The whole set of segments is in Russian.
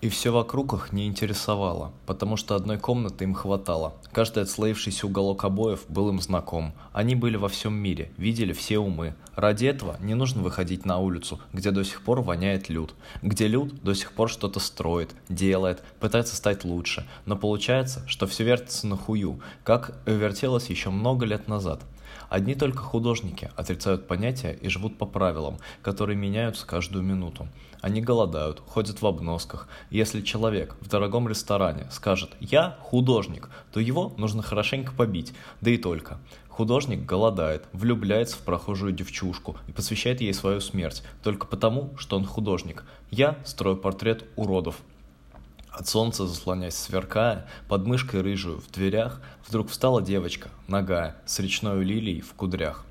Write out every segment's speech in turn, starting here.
И все вокруг их не интересовало, потому что одной комнаты им хватало. Каждый отслоившийся уголок обоев был им знаком. Они были во всем мире, видели все умы. Ради этого не нужно выходить на улицу, где до сих пор воняет люд. Где люд до сих пор что-то строит, делает, пытается стать лучше. Но получается, что все вертится на хую, как вертелось еще много лет назад. Одни только художники отрицают понятия и живут по правилам, которые меняются каждую минуту. Они голодают, ходят в обносках. Если человек в дорогом ресторане скажет «я художник», то его нужно хорошенько побить, да и только. Художник голодает, влюбляется в прохожую девчушку и посвящает ей свою смерть, только потому, что он художник. Я строю портрет уродов, от солнца заслоняясь сверкая, под мышкой рыжую в дверях, вдруг встала девочка, ногая, с речной лилией в кудрях.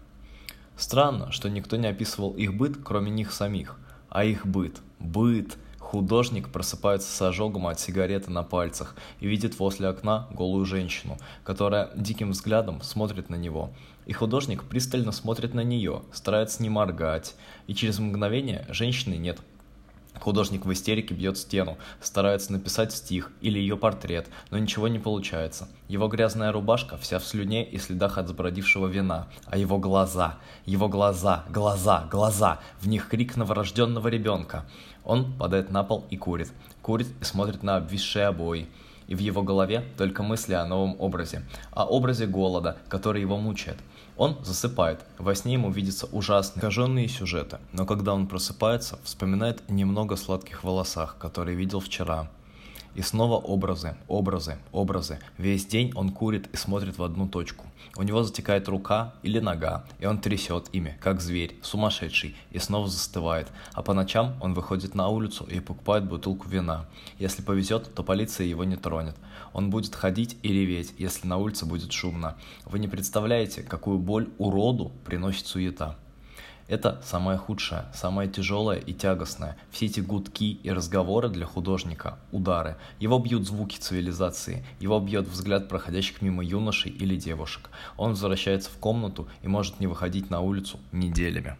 Странно, что никто не описывал их быт, кроме них самих. А их быт, быт, Художник просыпается с ожогом от сигареты на пальцах и видит возле окна голую женщину, которая диким взглядом смотрит на него. И художник пристально смотрит на нее, старается не моргать, и через мгновение женщины нет, Художник в истерике бьет стену, старается написать стих или ее портрет, но ничего не получается. Его грязная рубашка вся в слюне и следах от забродившего вина, а его глаза, его глаза, глаза, глаза, в них крик новорожденного ребенка. Он падает на пол и курит, курит и смотрит на обвисшие обои. И в его голове только мысли о новом образе, о образе голода, который его мучает. Он засыпает. Во сне ему видятся ужасные, искаженные сюжеты. Но когда он просыпается, вспоминает немного сладких волосах, которые видел вчера. И снова образы, образы, образы. Весь день он курит и смотрит в одну точку. У него затекает рука или нога, и он трясет ими, как зверь, сумасшедший, и снова застывает. А по ночам он выходит на улицу и покупает бутылку вина. Если повезет, то полиция его не тронет. Он будет ходить и реветь, если на улице будет шумно. Вы не представляете, какую боль уроду приносит суета. Это самое худшее, самое тяжелое и тягостное. Все эти гудки и разговоры для художника – удары. Его бьют звуки цивилизации, его бьет взгляд проходящих мимо юношей или девушек. Он возвращается в комнату и может не выходить на улицу неделями.